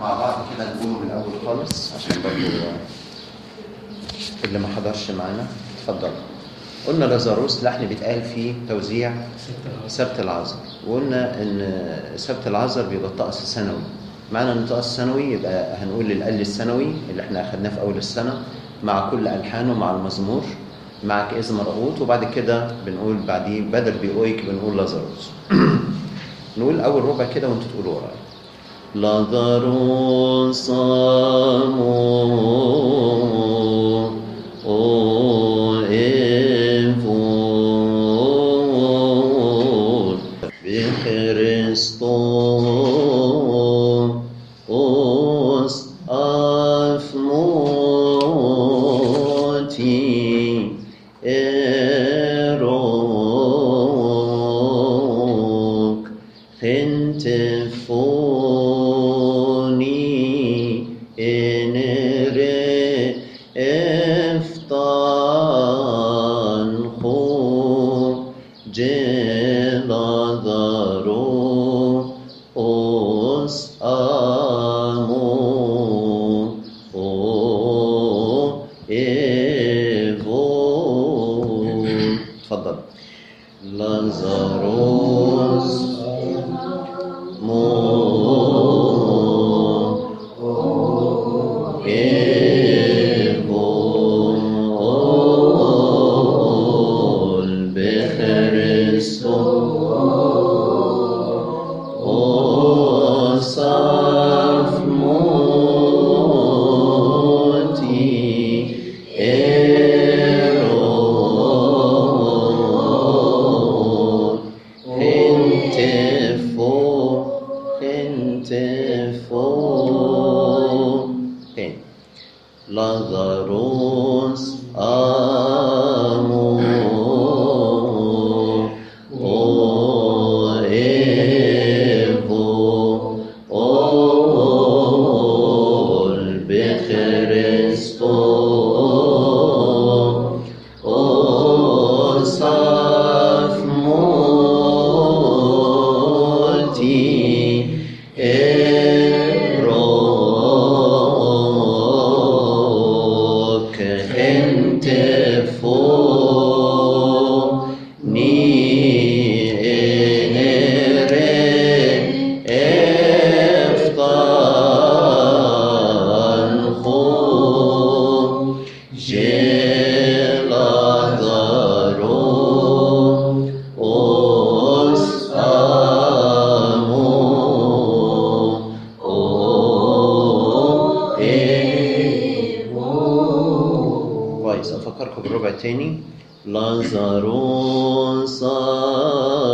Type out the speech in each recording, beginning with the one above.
مع بعض كده نقوله من الأول خالص عشان برضه اللي ما حضرش معانا اتفضل. قلنا لازاروس لحن بيتقال فيه توزيع سبت العذر. وقلنا إن سبت العذر بيبقى الطقس السنوي. معنى إن الطقس السنوي يبقى هنقول القل السنوي اللي إحنا أخدناه في أول السنة مع كل ألحانه مع المزمور مع كإذ مرقوط وبعد كده بنقول بعديه بدل بيقويك بنقول لازاروس. نقول أول ربع كده وأنتوا تقولوا ورايا. لازاروس امو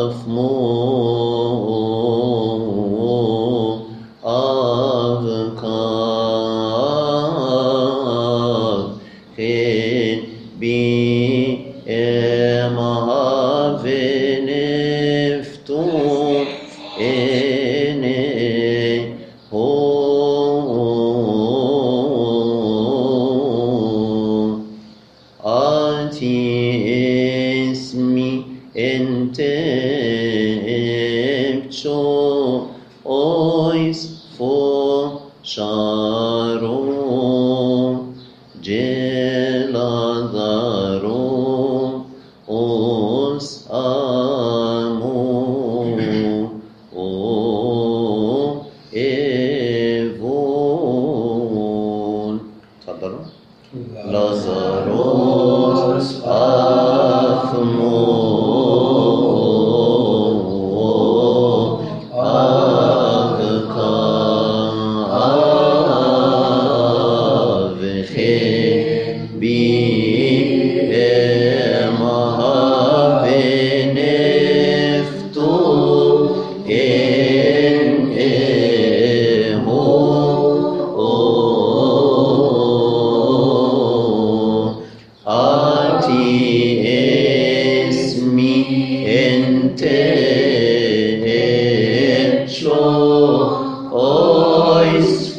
افمو is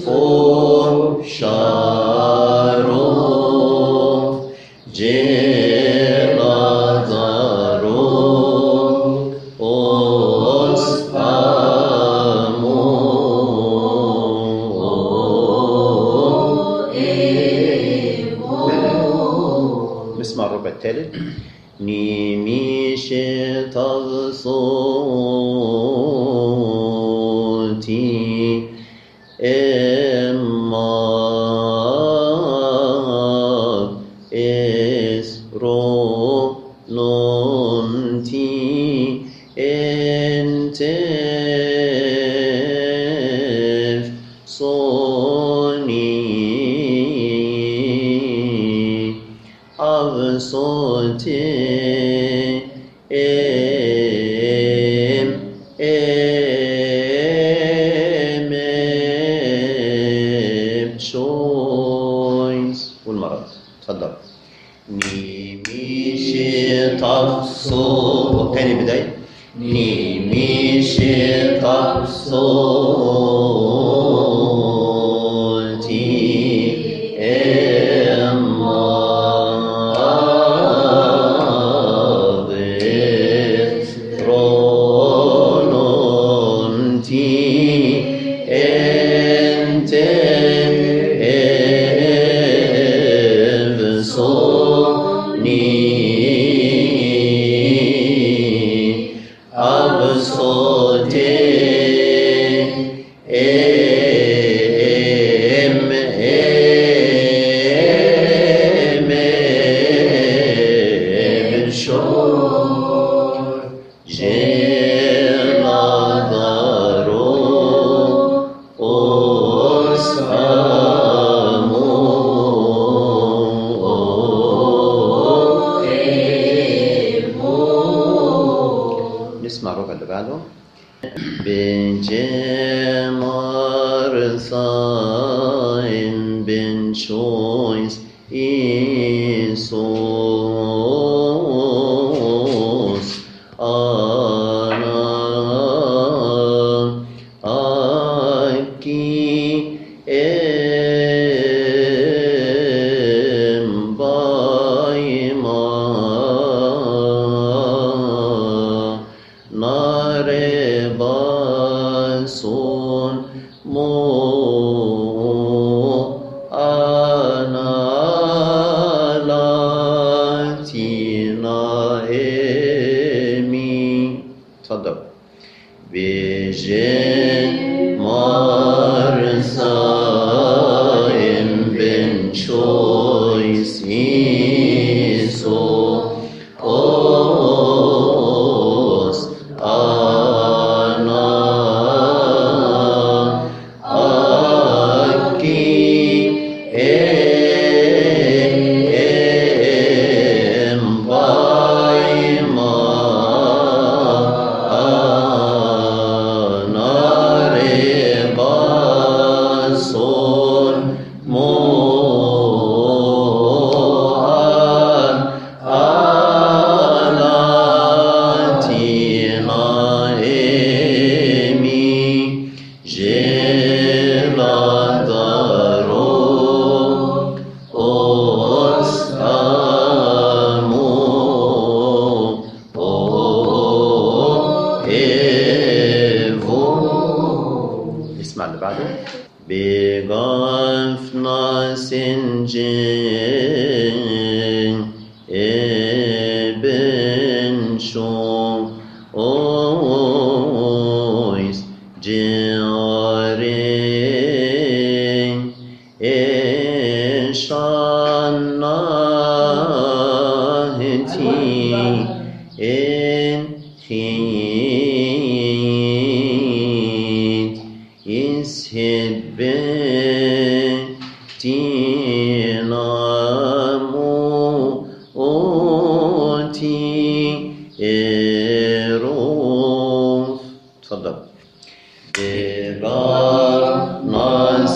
ni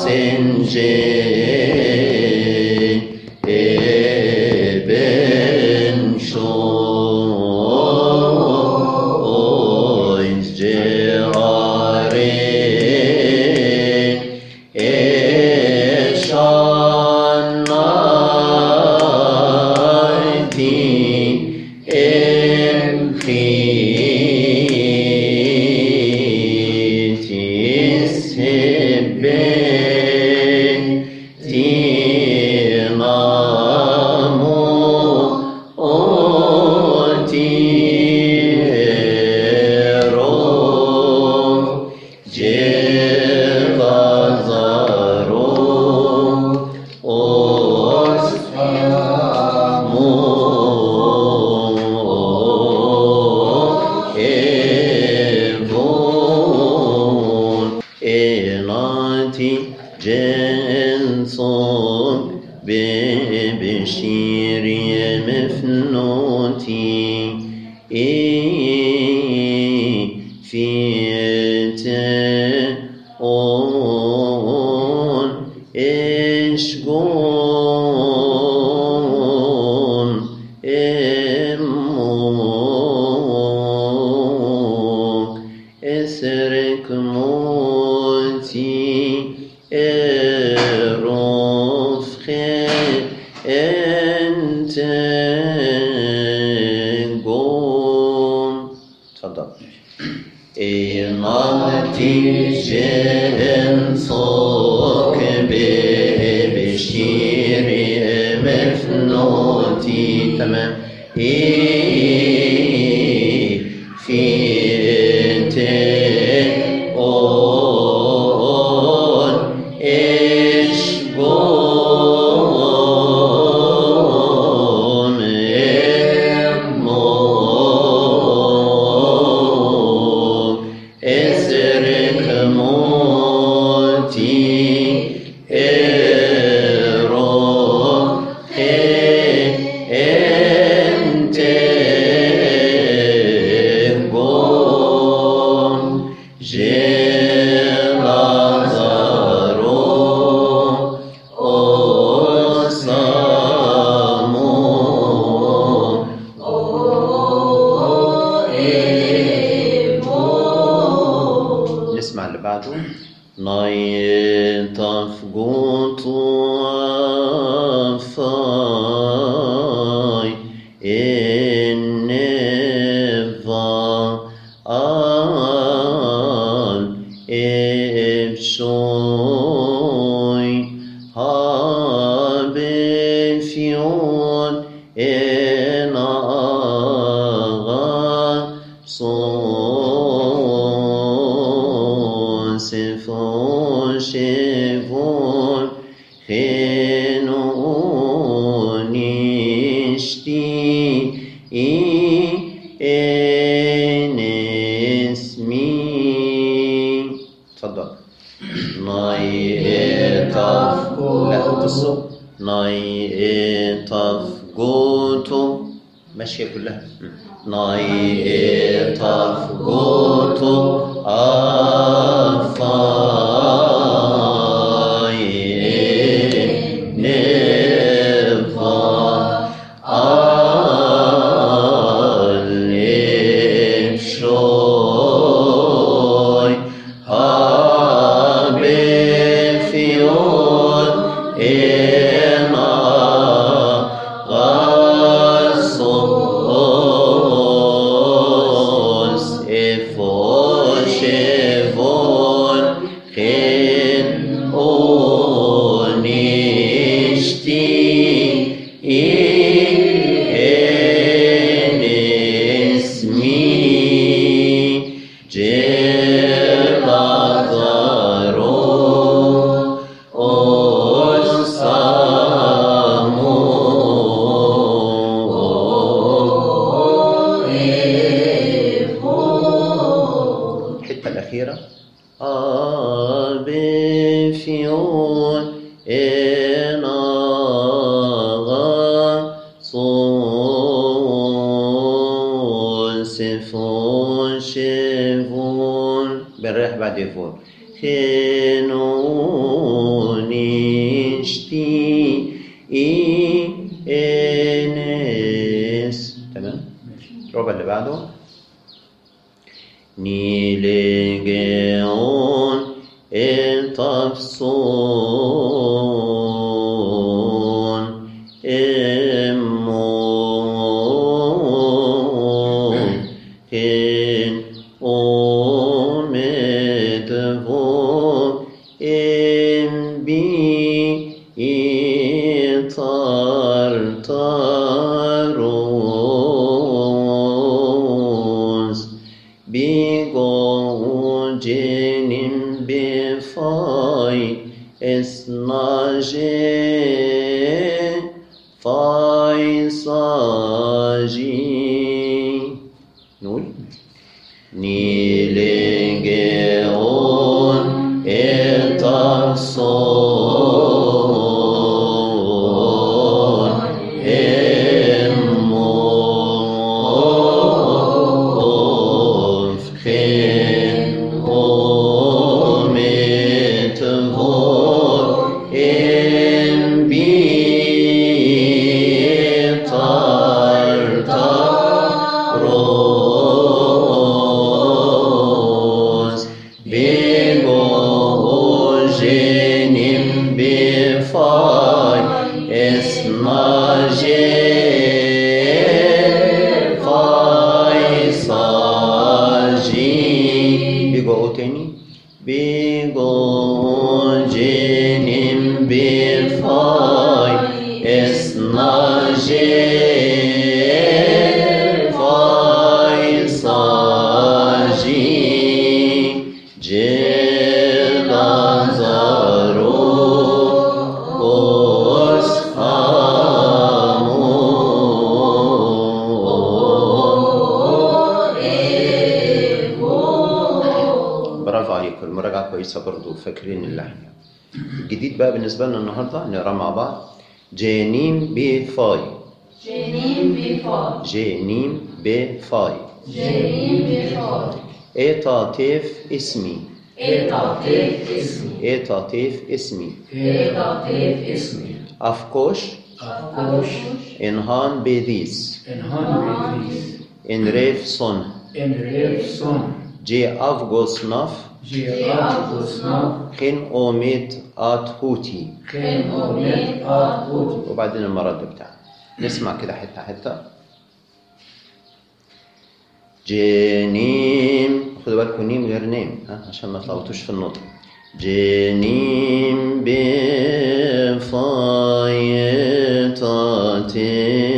sin شنقون تفضل إمامتي شن صوك بشير مفنوتي تمام ماشيه كلها Naif Gotu يمشون إن الله صون سفون شفون بالريح بعد خير بقى بالنسبة لنا النهاردة نقرا مع بعض جينيم بفاي. جنين بفاض جينيم بفاي. جنين بفاض إيتاتيف اسمي. إطاطيف اسمي. إيتاتيف اسمي. إطاطيف اسمي. أفكوش. Afkosh إنهان بيديس en han bevis إن ريف ناف ge avgosnav خين أوميت آت هوتي ken omet at ot وبعدين المرد بتاعه نسمع كده حتة حتة جنيم خدوا بالكم نيم غير نيم ها عشان ما تلخبطوش في النطق جنيم بفايتاتيف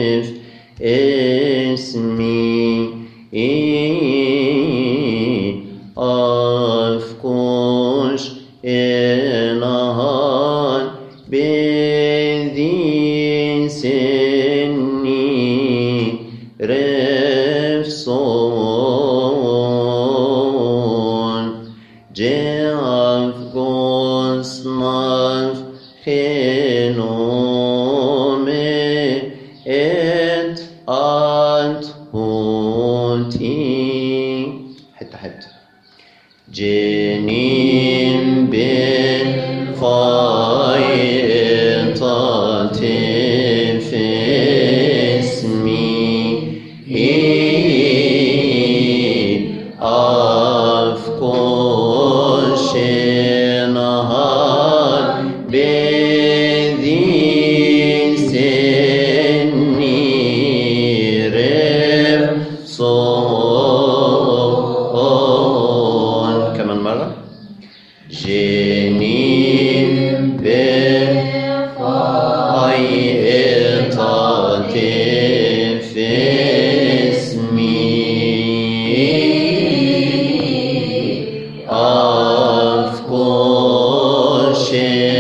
Yeah.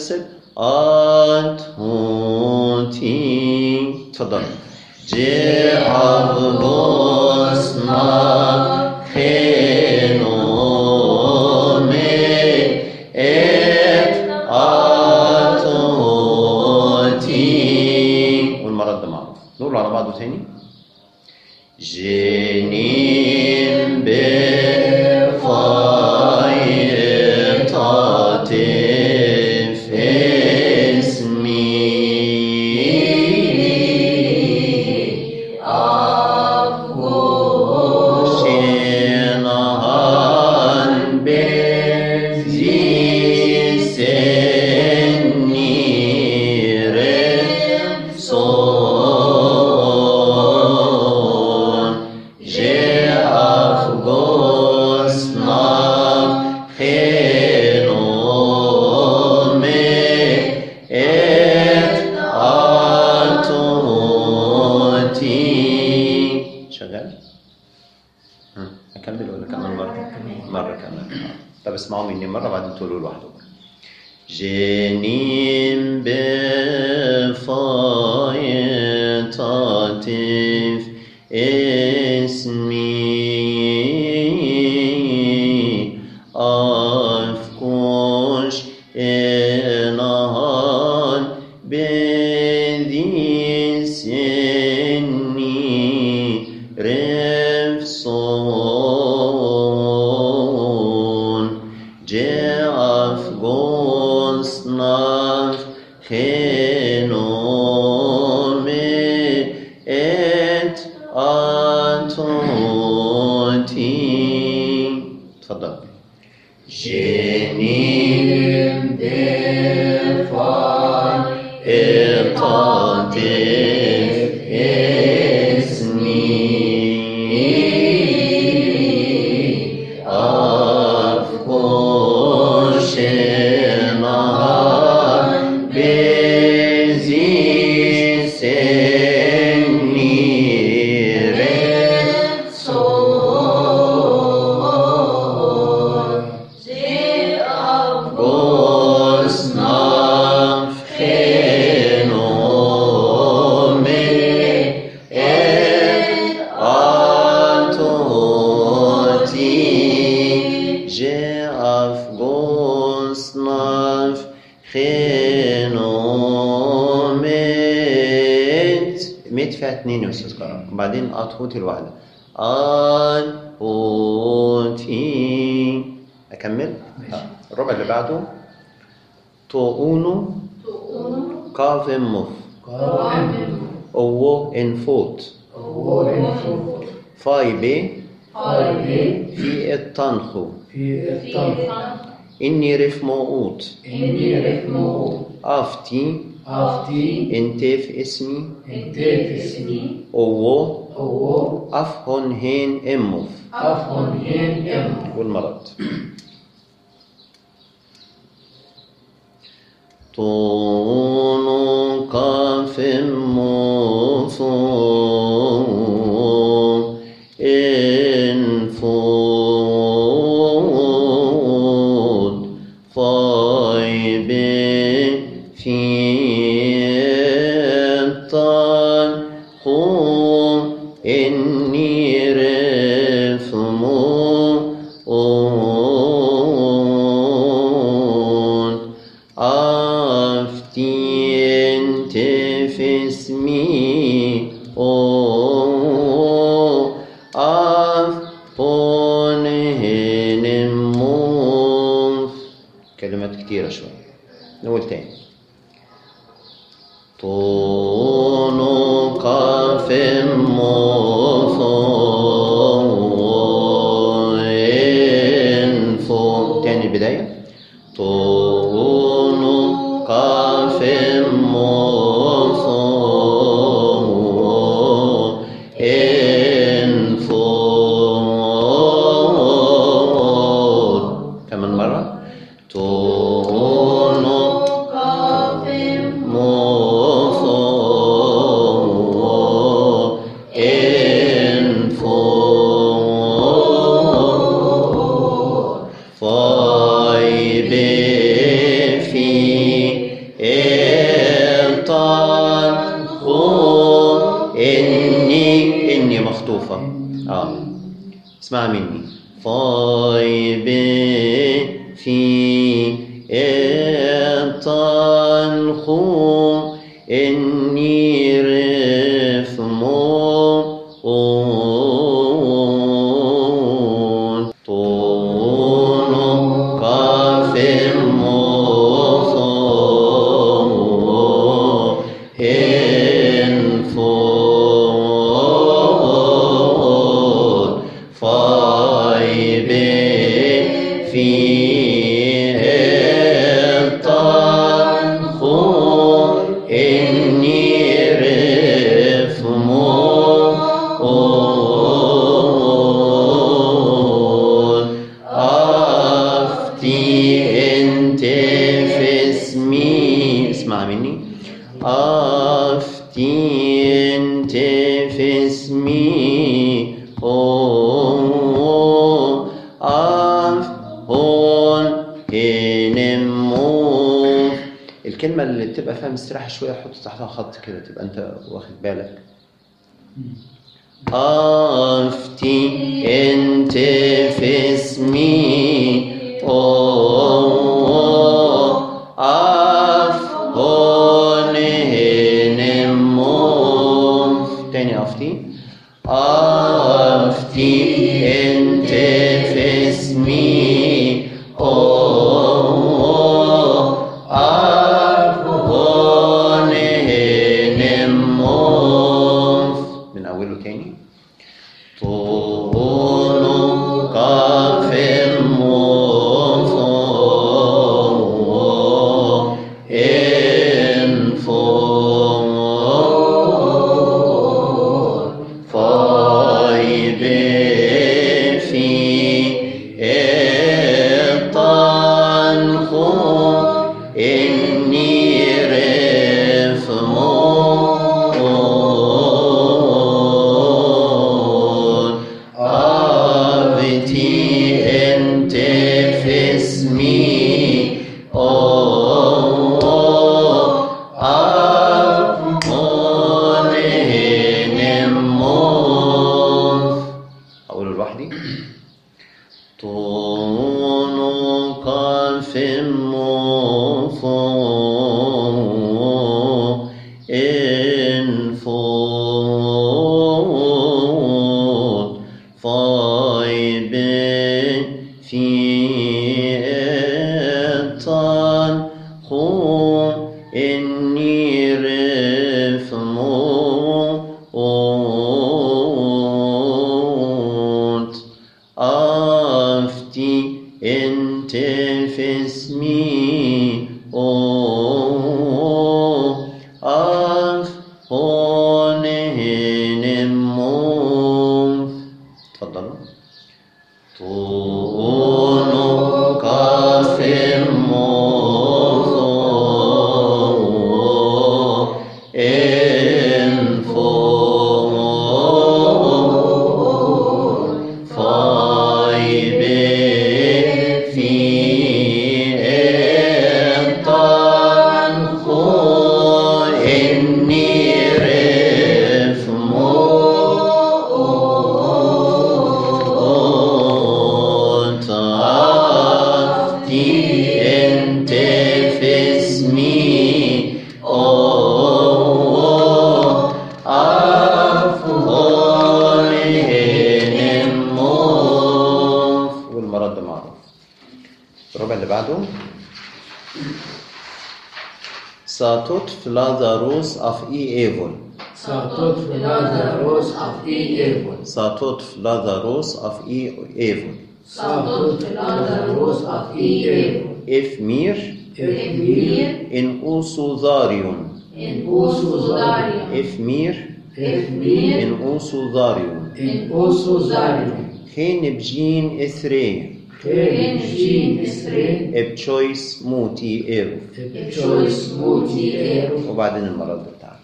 said, تقتلوا لوحدكم جاني اثنين اتنين استذكار. وبعدين اطهوتي الواحدة آن أوتي أكمل؟ الربع اللي بعده. طؤون. قاف موف اوو إن فوت. فايبي في الطنخو إني رف موؤوت أفتي. انتي في اسمي اوو افهن هين اموف والمرض طول قاف مصور كثيرة شوي. نقول ثاني Sim. فيها مستريحة شوية حط تحتها خط كده تبقى أنت واخد بالك. أفتي فلازاروس أف إي إيفون Satot Lazarus of Evil. ساتوت فلازاروس أف إي إيفون Satot Lazarus of Evil إن أوسو ذاريون in Usu إف مير Evil إن أوسو ذاريون in Usu Zarium. خين بجين إثري Shin Isre. بتشويس موتي إيروف Choice Muti Eru. وبعدين المرض بتاعه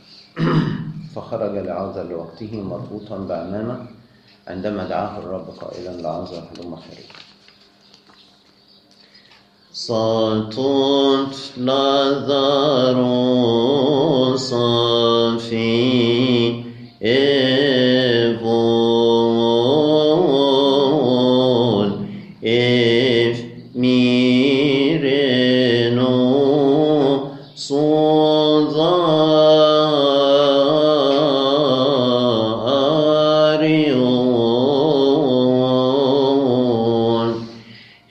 فخرج لعازر لوقته مربوطا بعمامة عندما دعاه الرب قائلا لعازر هلم خارج صوت لازارو صافي إيفون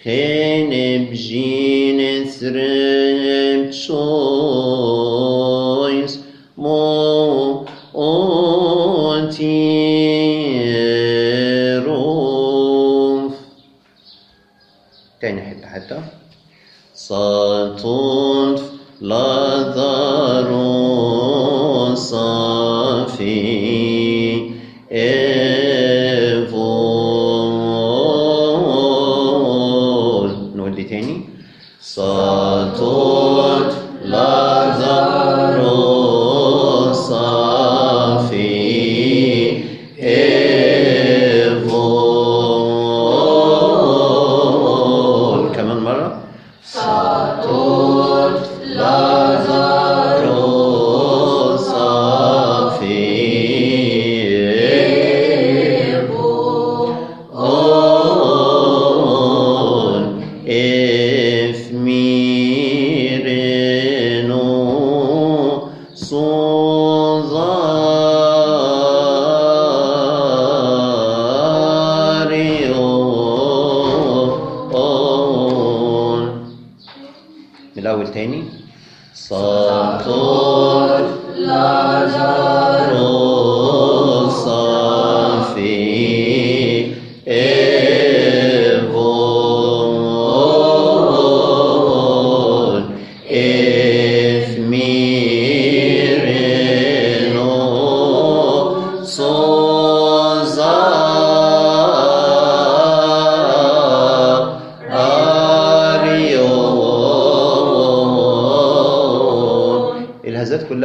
خين بجين ثرب شويس مو أوتيروف تاني حتة حتة صوت لازارو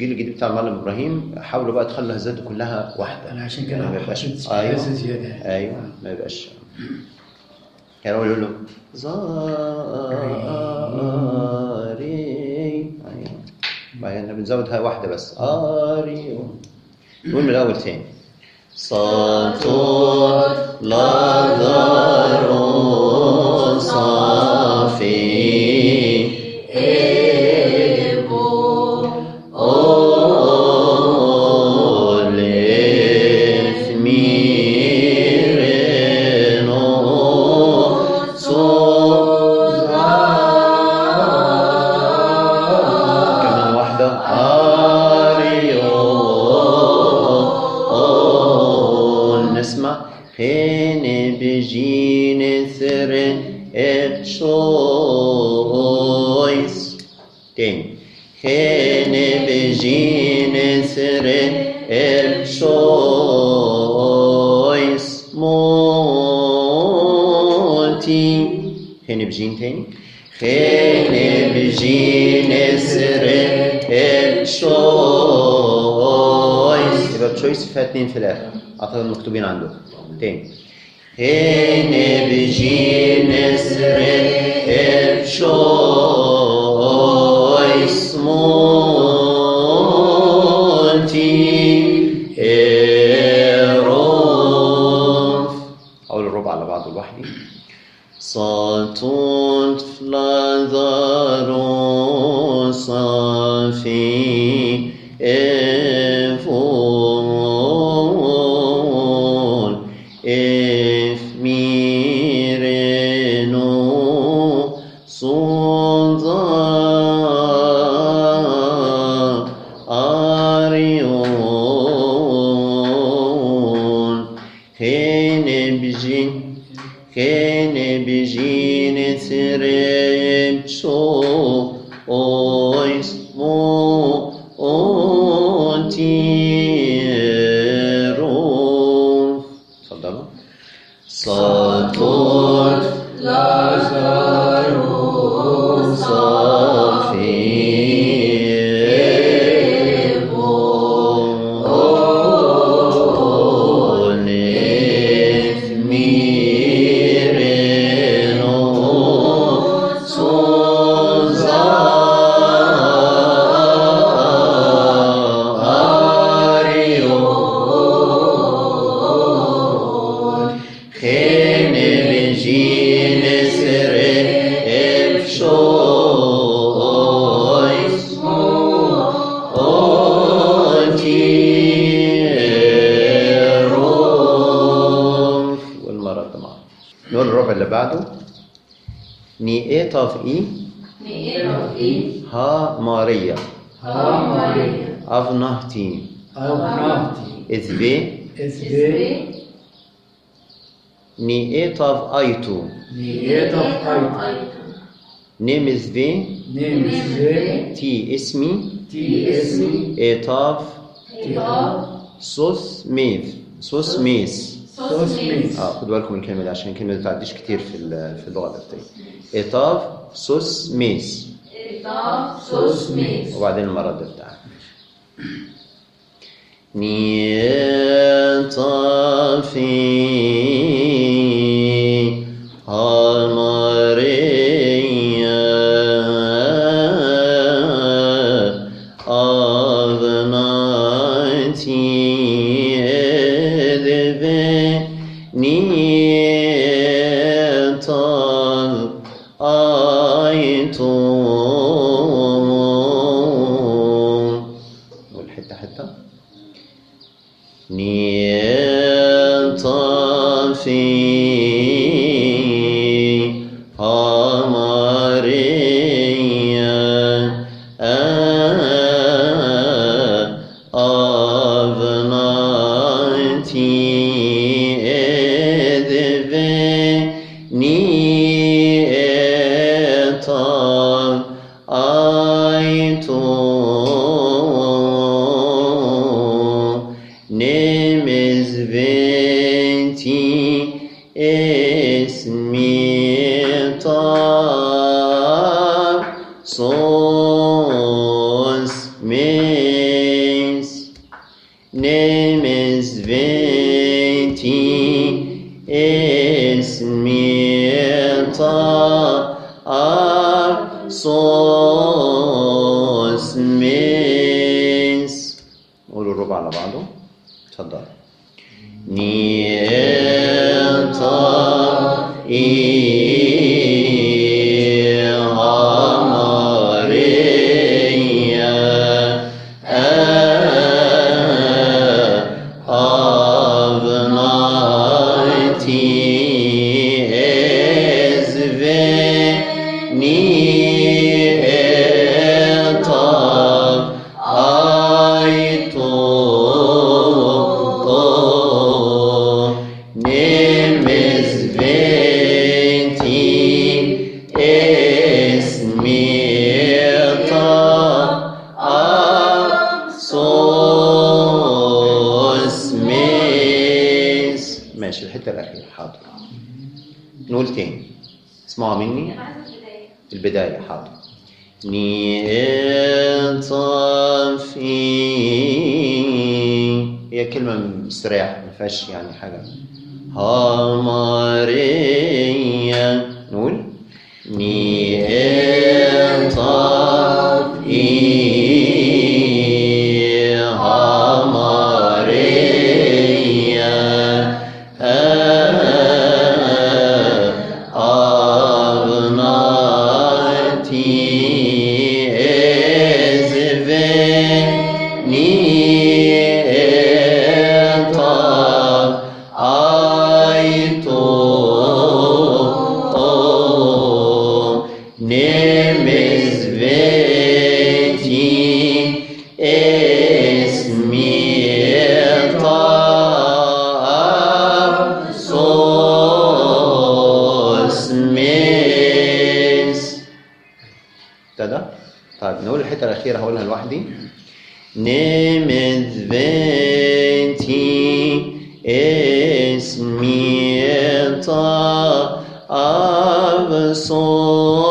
لكن التسجيل الجديد بتاع المعلم إبراهيم حاولوا بقى تخلوا الهزات دي كلها واحدة. أنا عشان كده ما يبقاش حطيت أيوه. زيادة أيوه ما يبقاش. كان هو يقول له زاري. أيوه. بعدين بنزود هاي واحدة بس. اريو نقول من الأول تاني. صوت لازارو صافي بجين ثر اتشويس تاني خين بجين ثر اتشويس موتي خين بجين تاني خين بجين ثر اتشويس يبقى تشويس فيها اتنين في الآخر اعتقد مكتوبين موتي ايروف أقول الربع على لوحدي فلازارو نيئة في إي؟ ها ماريا أفنهتي. أبناتي إذبي إثبي نيئة في أيتو. نيتا قيت نمذبي نمزي تي اسمي. تي اسمي. إيطاف تي سوس ميف. سوس ميس. سوسميس آه خدوا بالكم من الكلمة دي عشان الكلمة دي بتعديش كتير في ال- في اللغة القبطيه إيطاف سوس ميس سوسميس وبعدين المرض بتاعها نيطافي. الماريا فيهاش يعني حاجة. ابتدى طيب نقول الحته الاخيره هقولها لوحدي. نمت بنتي اسمي أبصوص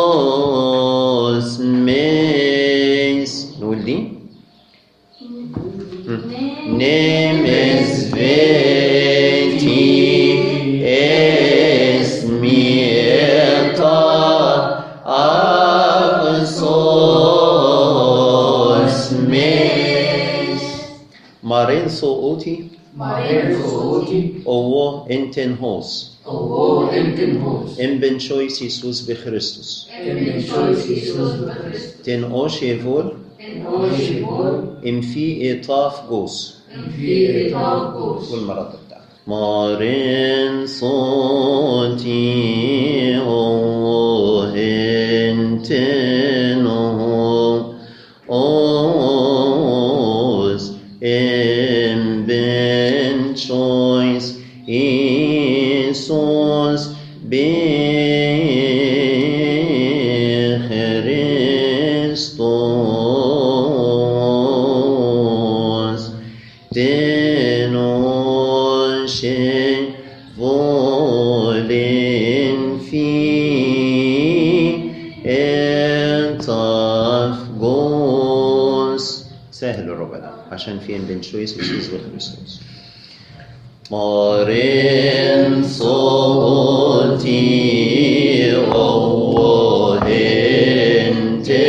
مارين صوتي Marenfoti, أو انتن هوس ovo entenhos, ام بن شويس يسوس بخريستوس en choice Jesus Christ, تن اوشيفول Oshibor, ام في اطاف جوس en vi etagos, والمرض بتاعته مارين صوتي أو انتنو أوز جوس سهل الربع ده عشان في بين شويس وشويس بخريستوس مارين صوتي تنو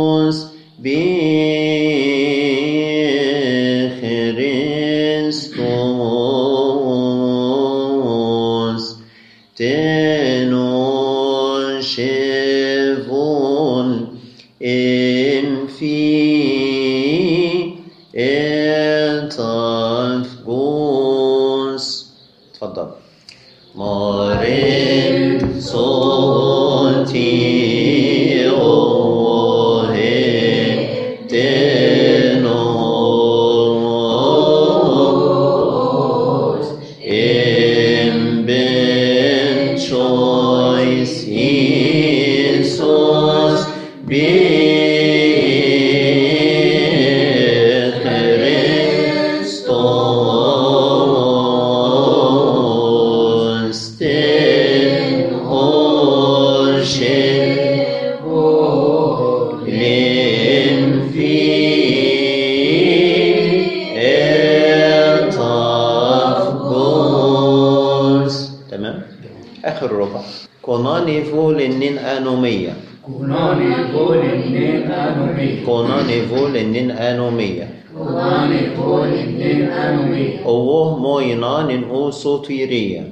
صوت يريا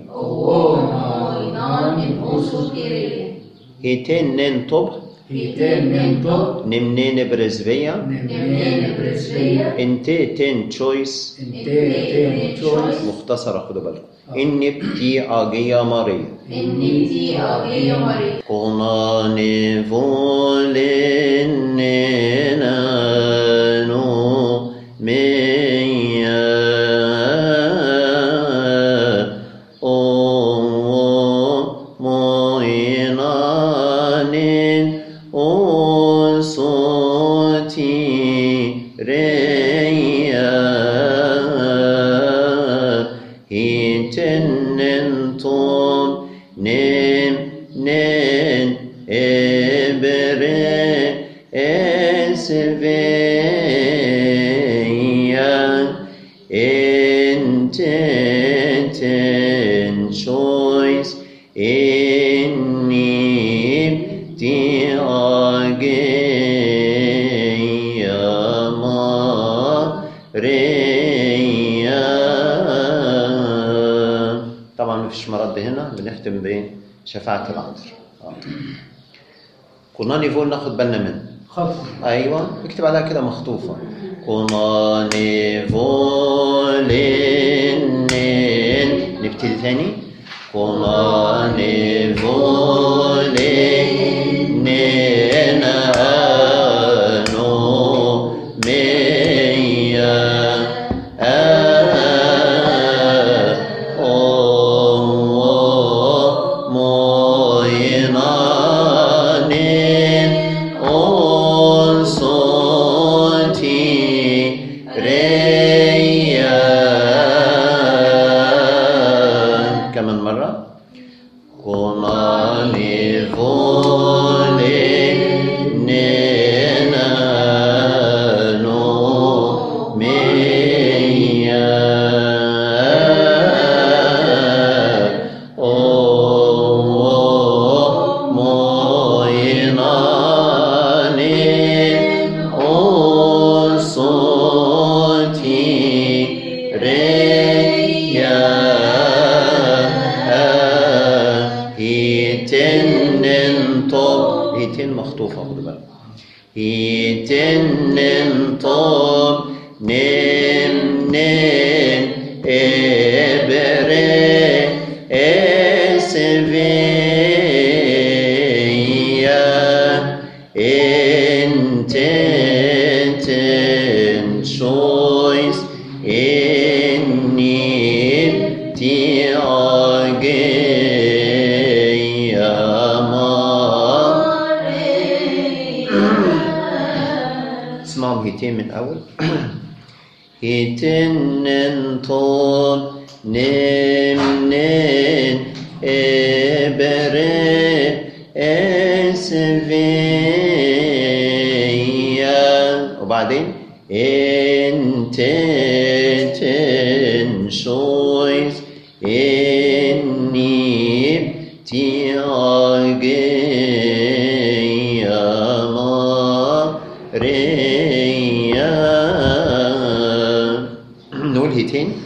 هيتين نين طب هيتين نين طب نمنين برزبيا نمنين برزبيا انت تين تشويس انت تين تشويس مختصرة خدوا بالكم اني بتي اجيا ماري اني بتي اجيا ماري قنان فولن نانو من شفاعة العطر آه. كورنانيفول ناخد بالنا من. خطف أيوه. اكتب عليها كده مخطوفة. كورنانيفولين نبتدي ثاني. تاني كورنانيفولين nin tol nim nin ebere esviya وبعدين انت تنشر 18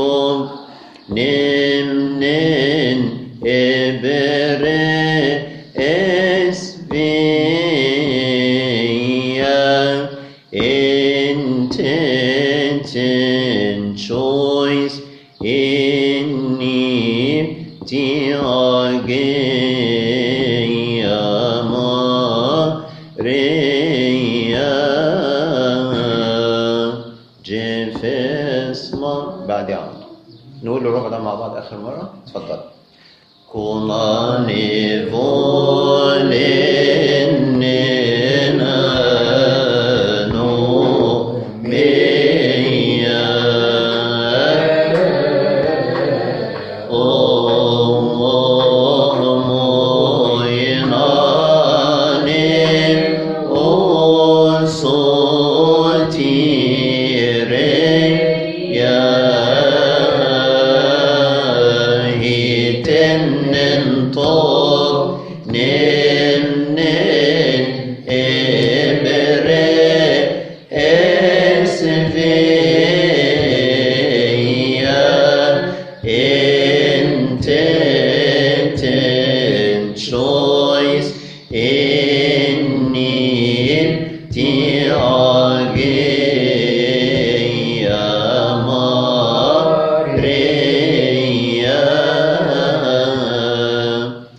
kol nemnen ebere نقول الربع ده مع بعض آخر مرة؟ اتفضل. كوناني فوني.